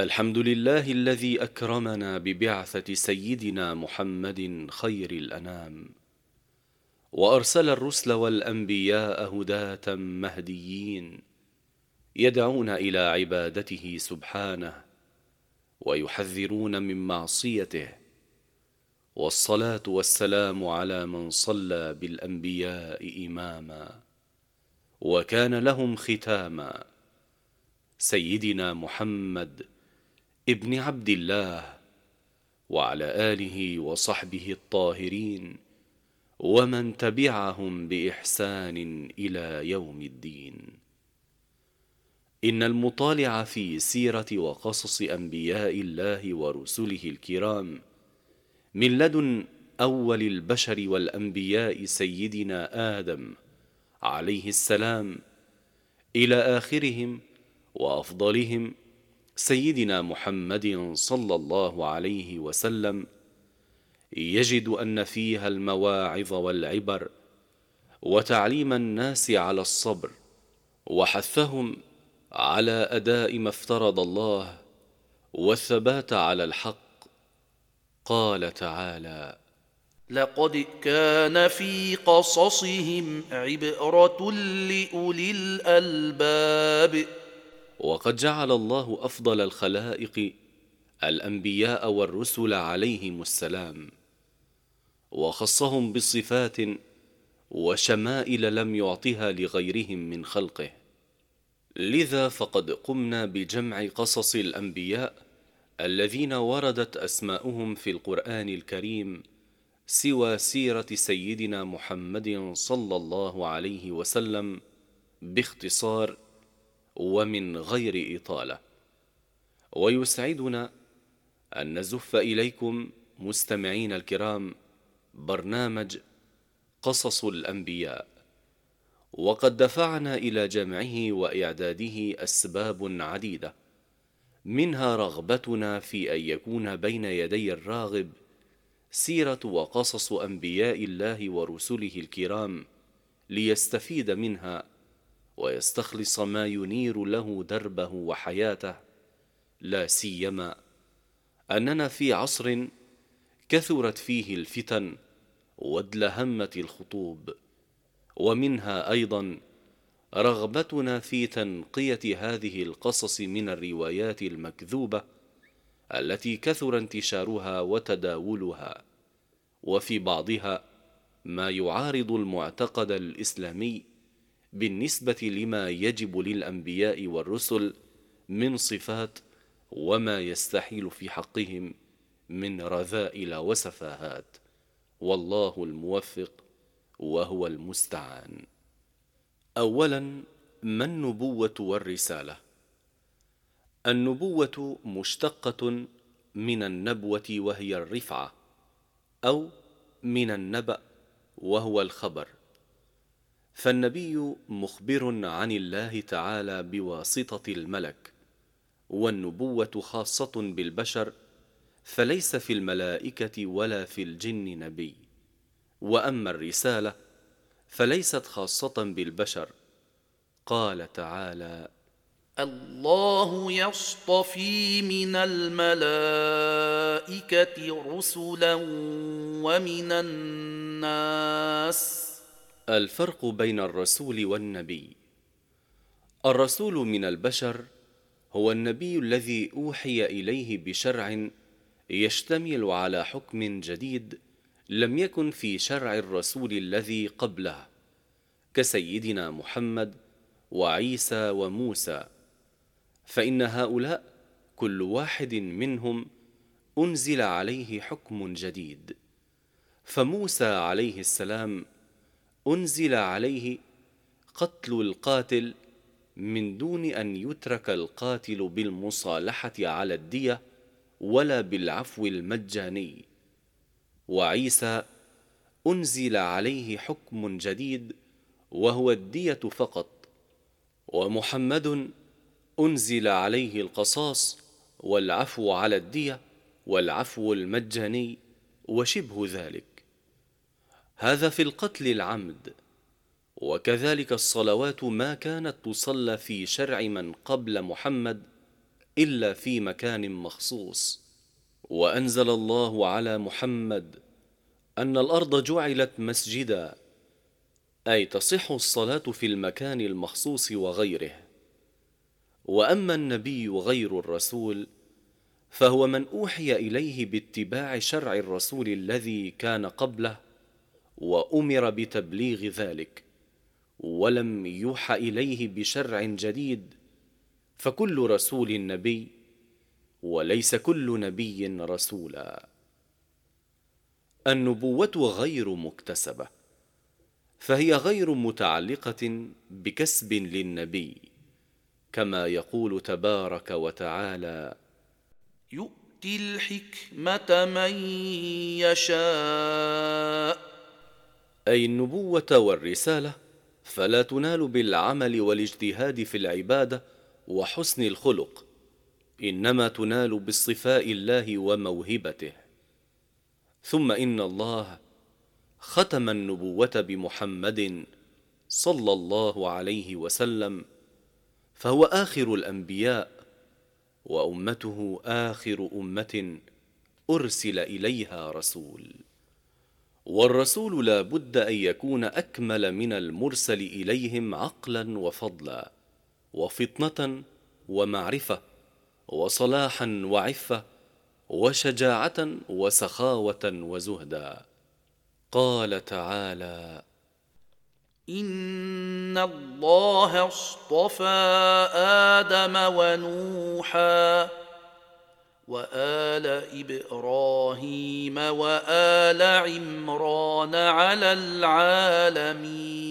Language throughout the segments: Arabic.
الحمد لله الذي أكرمنا ببعثة سيدنا محمد خير الأنام وأرسل الرسل والأنبياء هداة مهديين يدعون إلى عبادته سبحانه ويحذرون من معصيته والصلاة والسلام على من صلى بالأنبياء إماما وكان لهم ختاما سيدنا محمد ابن عبد الله وعلى آله وصحبه الطاهرين ومن تبعهم بإحسان إلى يوم الدين. إن المطالع في سيرة وقصص أنبياء الله ورسله الكرام من لدن أول البشر والأنبياء سيدنا آدم عليه السلام إلى آخرهم وأفضلهم سيدنا محمد صلى الله عليه وسلم يجد أن فيها المواعظ والعبر وتعليم الناس على الصبر وحثهم على أداء ما افترض الله والثبات على الحق. قال تعالى لقد كان في قصصهم عبرة لأولي الألباب. وقد جعل الله أفضل الخلائق الأنبياء والرسل عليهم السلام وخصهم بصفات وشمائل لم يعطها لغيرهم من خلقه. لذا فقد قمنا بجمع قصص الأنبياء الذين وردت أسماؤهم في القرآن الكريم سوى سيرة سيدنا محمد صلى الله عليه وسلم باختصار ومن غير إطالة. ويسعدنا أن نزف إليكم مستمعين الكرام برنامج قصص الأنبياء. وقد دفعنا إلى جمعه وإعداده أسباب عديدة. منها رغبتنا في أن يكون بين يدي الراغب سيرة وقصص أنبياء الله ورسله الكرام ليستفيد منها ويستخلص ما ينير له دربه وحياته لا سيما أننا في عصر كثرت فيه الفتن وادلهمت الخطوب ومنها أيضا رغبتنا في تنقية هذه القصص من الروايات المكذوبة التي كثر انتشارها وتداولها وفي بعضها ما يعارض المعتقد الإسلامي بالنسبة لما يجب للأنبياء والرسل من صفات وما يستحيل في حقهم من رذائل وسفاهات. والله الموفق وهو المستعان. اولا ما النبوة والرسالة؟ النبوة مشتقة من النبوة وهي الرفعة أو من النبأ وهو الخبر. فالنبي مخبر عن الله تعالى بواسطة الملك والنبوة خاصة بالبشر فليس في الملائكة ولا في الجن نبي. وأما الرسالة فليست خاصة بالبشر. قال تعالى الله يصطفي من الملائكة رسلا ومن الناس الفرق بين الرسول والنبي. الرسول من البشر هو النبي الذي أوحي إليه بشرع يشتمل على حكم جديد لم يكن في شرع الرسول الذي قبله كسيدنا محمد وعيسى وموسى. فإن هؤلاء كل واحد منهم أنزل عليه حكم جديد. فموسى عليه السلام أنزل عليه قتل القاتل من دون أن يترك القاتل بالمصالحة على الدية ولا بالعفو المجاني. وعيسى أنزل عليه حكم جديد وهو الدية فقط. ومحمد أنزل عليه القصاص والعفو على الدية والعفو المجاني وشبه ذلك. هذا في القتل العمد. وكذلك الصلوات ما كانت تصلى في شرع من قبل محمد إلا في مكان مخصوص. وأنزل الله على محمد أن الأرض جعلت مسجدا أي تصح الصلاة في المكان المخصوص وغيره. وأما النبي غير الرسول فهو من أوحي إليه باتباع شرع الرسول الذي كان قبله وأمر بتبليغ ذلك ولم يوحى إليه بشرع جديد فكل رسول نبي وليس كل نبي رسولا. النبوة غير مكتسبة فهي غير متعلقة بكسب للنبي كما يقول تبارك وتعالى يؤتي الحكمة من يشاء. أي النبوة والرسالة فلا تنال بالعمل والاجتهاد في العبادة وحسن الخلق إنما تنال باصطفاء الله وموهبته. ثم إن الله ختم النبوة بمحمد صلى الله عليه وسلم فهو آخر الأنبياء وأمته آخر أمة أرسل إليها رسول. والرسول لا بد أن يكون أكمل من المرسل إليهم عقلا وفضلا وفطنة ومعرفة وصلاحا وعفة وشجاعة وسخاوة وزهدا. قال تعالى إن الله اصطفى آدم ونوحا وآل إبراهيم وآل عمران على العالمين.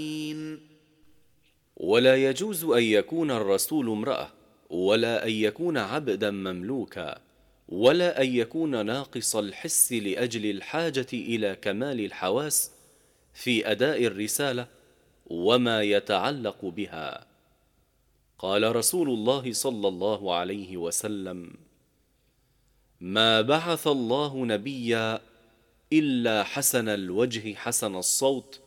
ولا يجوز أن يكون الرسول امرأة ولا أن يكون عبدا مملوكا ولا أن يكون ناقص الحس لأجل الحاجة إلى كمال الحواس في أداء الرسالة وما يتعلق بها. قال رسول الله صلى الله عليه وسلم ما بعث الله نبيا إلا حسن الوجه حسن الصوت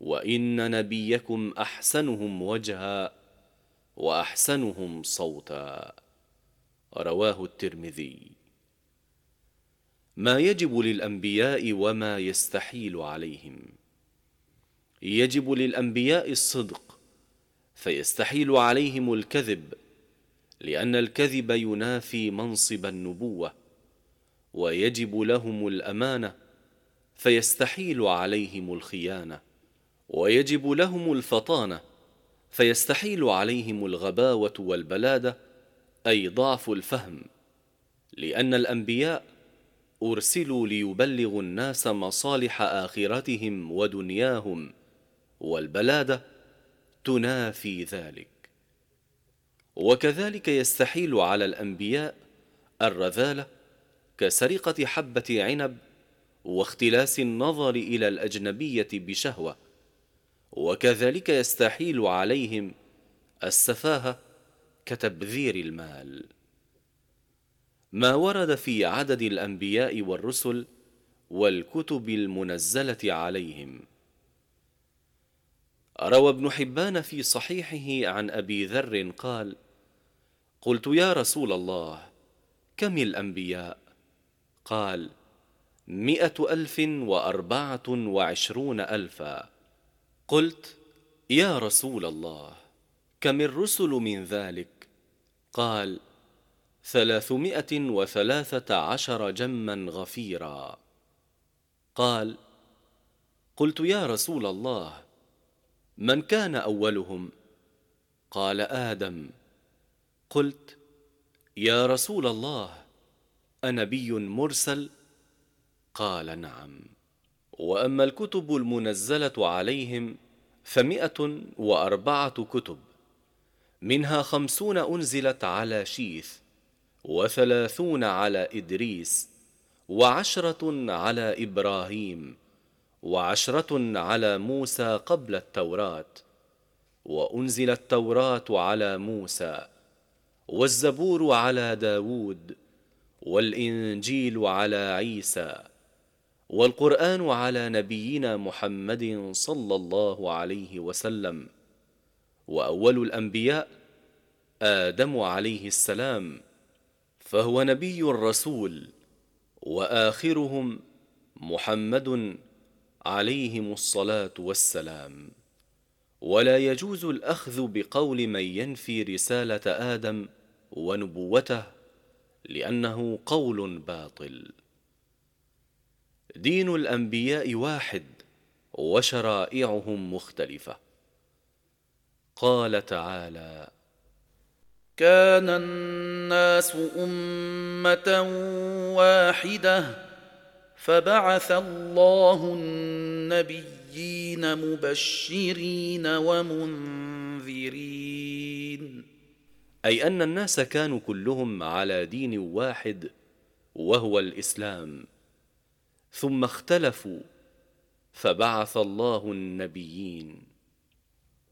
وإن نبيكم أحسنهم وجها وأحسنهم صوتا. رواه الترمذي. ما يجب للأنبياء وما يستحيل عليهم. يجب للأنبياء الصدق فيستحيل عليهم الكذب لأن الكذب ينافي منصب النبوة ويجب لهم الأمانة فيستحيل عليهم الخيانة ويجب لهم الفطانة فيستحيل عليهم الغباوة والبلادة أي ضعف الفهم لأن الأنبياء أرسلوا ليبلغوا الناس مصالح آخرتهم ودنياهم والبلادة تنافي ذلك. وكذلك يستحيل على الأنبياء الرذالة كسرقة حبة عنب واختلاس النظر إلى الأجنبية بشهوة. وكذلك يستحيل عليهم السفاهة كتبذير المال. ما ورد في عدد الأنبياء والرسل والكتب المنزلة عليهم. روى ابن حبان في صحيحه عن أبي ذر قال قلت يا رسول الله كم الأنبياء؟ قال مائه ألف وأربعة وعشرون ألفا. قلت يا رسول الله كم الرسل من ذلك؟ قال ثلاثمائة وثلاثة عشر جما غفيرا. قال قلت يا رسول الله من كان أولهم؟ قال آدم. قلت يا رسول الله أنبي مرسل؟ قال نعم. وأما الكتب المنزلة عليهم فمائه وأربعة كتب منها خمسون أنزلت على شيث وثلاثون على إدريس وعشرة على إبراهيم وعشرة على موسى قبل التوراة وأنزل التوراة على موسى. والزبور على داود والإنجيل على عيسى والقرآن على نبينا محمد صلى الله عليه وسلم. وأول الأنبياء آدم عليه السلام فهو نبي رسول وآخرهم محمد عليهم الصلاة والسلام. ولا يجوز الأخذ بقول من ينفي رسالة آدم ونبوته لأنه قول باطل. دين الأنبياء واحد وشرائعهم مختلفة. قال تعالى كان الناس أمة واحدة فبعث الله النبيين مبشرين ومنذرين. أي أن الناس كانوا كلهم على دين واحد وهو الإسلام. ثم اختلفوا فبعث الله النبيين.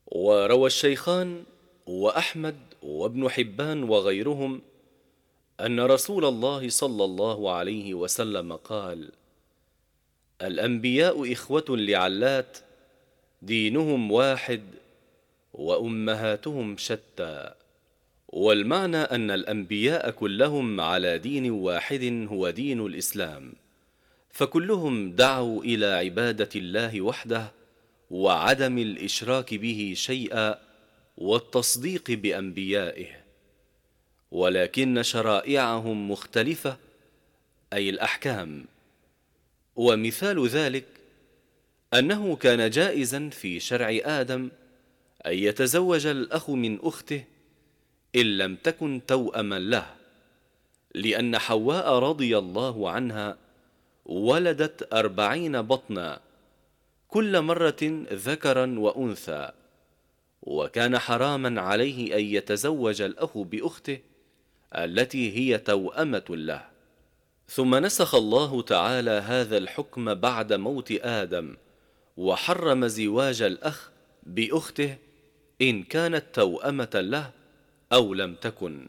وروى الشيخان وأحمد وابن حبان وغيرهم أن رسول الله صلى الله عليه وسلم قال الأنبياء إخوة لعلات دينهم واحد وأمهاتهم شتى. والمعنى أن الأنبياء كلهم على دين واحد هو دين الإسلام فكلهم دعوا إلى عبادة الله وحده وعدم الإشراك به شيئا والتصديق بأنبيائه ولكن شرائعهم مختلفة أي الأحكام. ومثال ذلك أنه كان جائزا في شرع آدم أن يتزوج الأخ من أخته إن لم تكن توأما له لأن حواء رضي الله عنها ولدت أربعين بطنا كل مرة ذكرا وأنثى وكان حراما عليه أن يتزوج الأخ بأخته التي هي توأمة له. ثم نسخ الله تعالى هذا الحكم بعد موت آدم وحرم زواج الأخ بأخته إن كانت توأمة له أو لم تكن.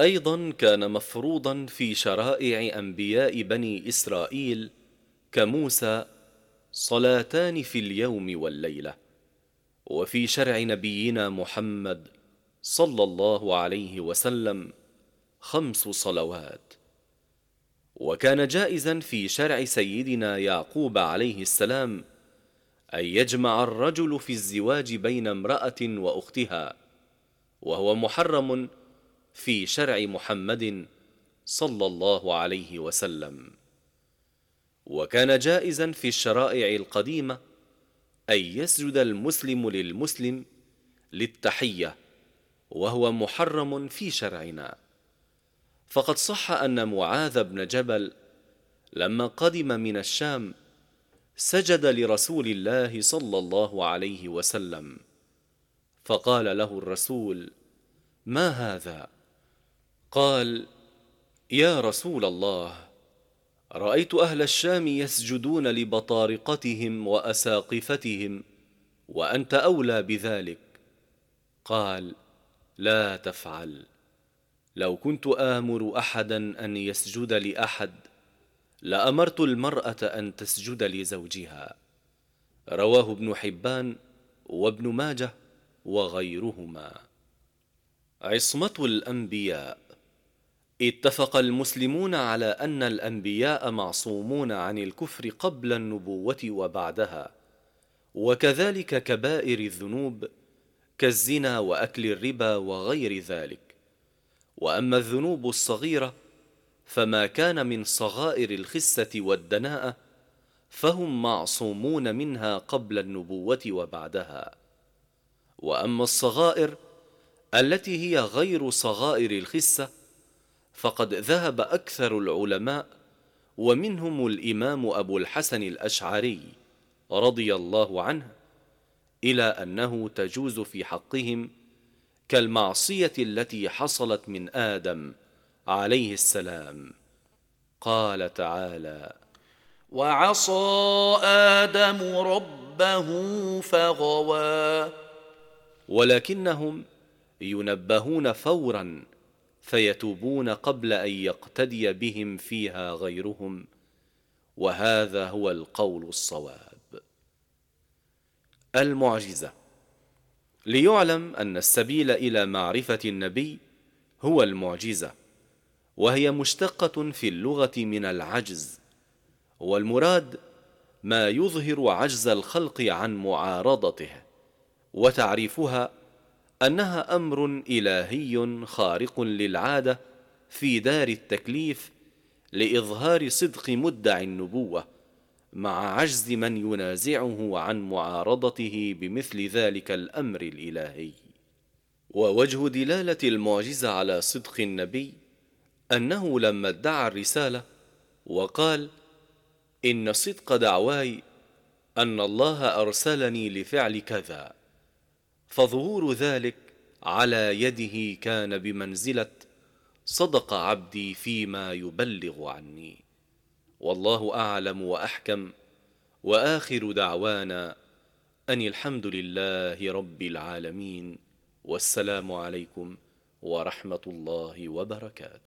أيضا كان مفروضا في شرائع أنبياء بني إسرائيل كموسى صلاتان في اليوم والليلة وفي شرع نبينا محمد صلى الله عليه وسلم خمس صلوات. وكان جائزا في شرع سيدنا يعقوب عليه السلام أن يجمع الرجل في الزواج بين امرأة وأختها. وهو محرم في شرع محمد صلى الله عليه وسلم. وكان جائزا في الشرائع القديمة أن يسجد المسلم للمسلم للتحية وهو محرم في شرعنا. فقد صح أن معاذ بن جبل لما قدم من الشام سجد لرسول الله صلى الله عليه وسلم. فقال له الرسول ما هذا؟ قال يا رسول الله رأيت أهل الشام يسجدون لبطارقتهم وأساقفتهم وأنت أولى بذلك. قال لا تفعل لو كنت آمر أحدا أن يسجد لأحد لأمرت المرأة أن تسجد لزوجها. رواه ابن حبان وابن ماجه. وغيرهما. عصمة الأنبياء. اتفق المسلمون على أن الأنبياء معصومون عن الكفر قبل النبوة وبعدها. وكذلك كبائر الذنوب كالزنا وأكل الربا وغير ذلك. وأما الذنوب الصغيرة فما كان من صغائر الخسة والدناءة فهم معصومون منها قبل النبوة وبعدها. وأما الصغائر التي هي غير صغائر الخسة فقد ذهب أكثر العلماء ومنهم الإمام أبو الحسن الأشعري رضي الله عنه إلى أنه تجوز في حقهم كالمعصية التي حصلت من آدم عليه السلام. قال تعالى وعصى آدم ربه فغوى ولكنهم ينبهون فورا فيتوبون قبل أن يقتدي بهم فيها غيرهم وهذا هو القول الصواب. المعجزة ليعلم أن السبيل إلى معرفة النبي هو المعجزة وهي مشتقة في اللغة من العجز والمراد ما يظهر عجز الخلق عن معارضته. وتعريفها أنها أمر إلهي خارق للعادة في دار التكليف لإظهار صدق مدعي النبوة مع عجز من ينازعه عن معارضته بمثل ذلك الأمر الإلهي. ووجه دلالة المعجزة على صدق النبي أنه لما ادعى الرسالة وقال إن صدق دعواي أن الله أرسلني لفعل كذا. فظهور ذلك على يده كان بمنزلة صدق عبدي فيما يبلغ عني. والله أعلم وأحكم. وآخر دعوانا أن الحمد لله رب العالمين. والسلام عليكم ورحمة الله وبركاته.